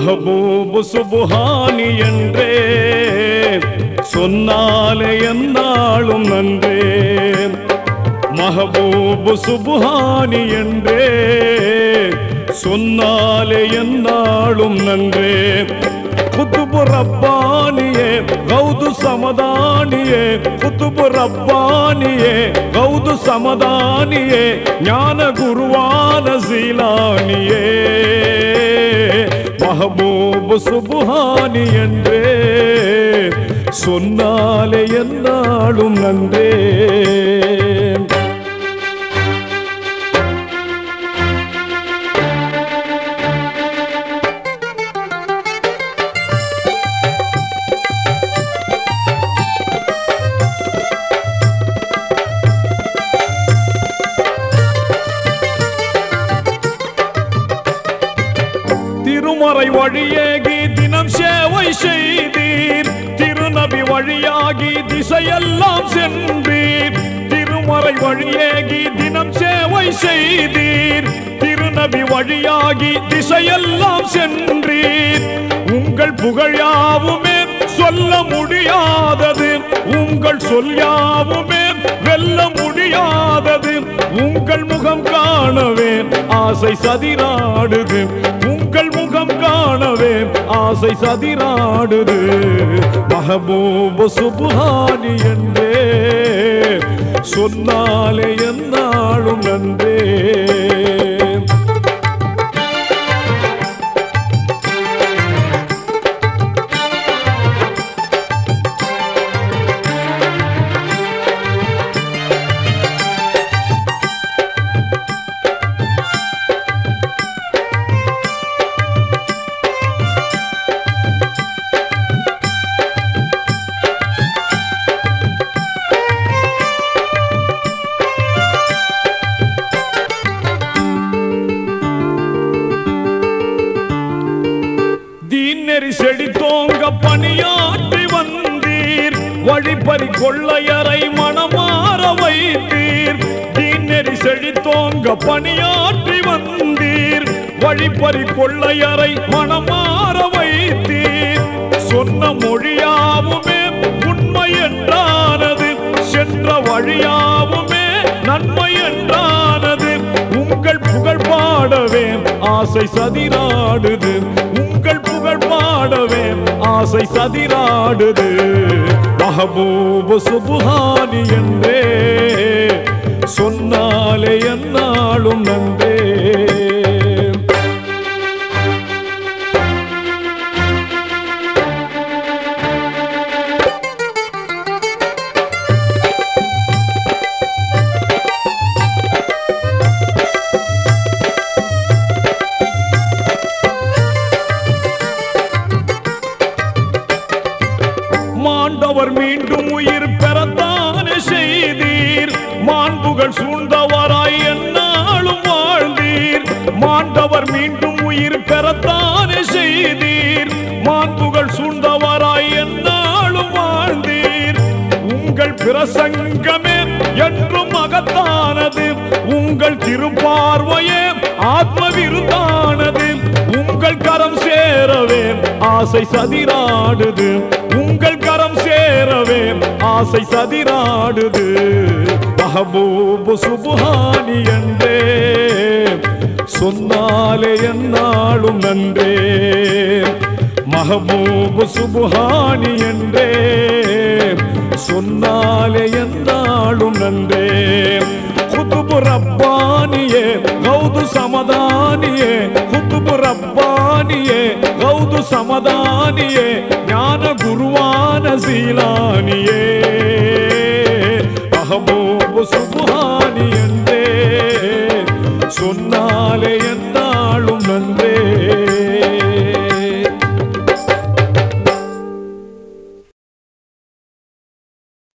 மஹபூபு சுபுஹானி என்றே. சொன்னாலே என்னாலும் நன்றே. மஹபூபு சுபுஹானி என்றே. சொன்னாலே என்னாலும் நன்றே. குத்துபு ரப்பானியே கௌது சமதானியே. குத்துபு ரப்பானியே கௌது சமதானியே. ஞான குருவான சீலானியே. மஹபூபு சுபுஹானி என்றே சொன்னாலே என்னாலும் நன்றே வழியேகி தினம் சேவை செய்தீர். திருநபி வழியாகி திசையெல்லாம் சென்றீர். திருமறை வழியேகி தினம் சேவை செய்தீர். திருநபி வழியாகி திசையெல்லாம் சென்றீர். உங்கள் புகழாவுமே சொல்ல முடியாதது. உங்கள் சொல்யாவுமே வெல்ல முடியாதது. உங்கள் முகம் காணவே ஆசை சதிராடுது. உங்கள் காணவே ஆசை சதிராடுது. மஹபூப சுபுஹானி என்றே சொன்னாலே என்னாலும் நன்றே. வழிப்பறி கொள்ளையரை மனமாற வைத்தீர். தீநெறி செழித்தோங்க பணியாற்றி வந்தீர். வழிப்பறி கொள்ளையரை மனமாற வைத்தீர். சொன்ன மொழியாவுமே உண்மை என்றானது. சென்ற வழியாவுமே நன்மை என்றானது. உங்கள் புகழ் பாடவே ஆசை சதிராடுது. உங்கள் புகழ் பாடவே ஆசை சதிராடுது. மஹபூபு சுபுஹானி என்றே சொன்னாலே என்னாலும் நன்றே மாண்டவர் மீண்டும் உயிர் பெறத்தானே செய்தீர். மாண்புகள் சூழ்ந்தவராய் என்னாலும் வாழ்ந்தீர். மாண்டவர் மீண்டும் உயிர் பெறத்தானே செய்தீர். மாண்புகள் சூழ்ந்தவராய் என்னாலும் வாழ்ந்தீர். உங்கள் பிரசங்கமே என்றும் மகத்தானது. உங்கள் திருப்பார்வையே ஆத்ம விருந்தானது உங்கள் கரம் சேரவே ஆசை சதிராடுது. ஆசை சதிராடுது மஹபூபு சுபுஹானி என்றே. சொன்னாலே என்னாலும் நன்றே. மஹபூபு சுபுஹானி என்றே. சொன்னாலே என்னாலும் நன்றே. குத்துபு ரப்பானியே கௌது சமதானியே. குத்துபு ரப்பானியே கௌது சமதானியே. ஞான குருவான சீலானியே. ചൊന്നാലേ എന്നാളും നന്ദേ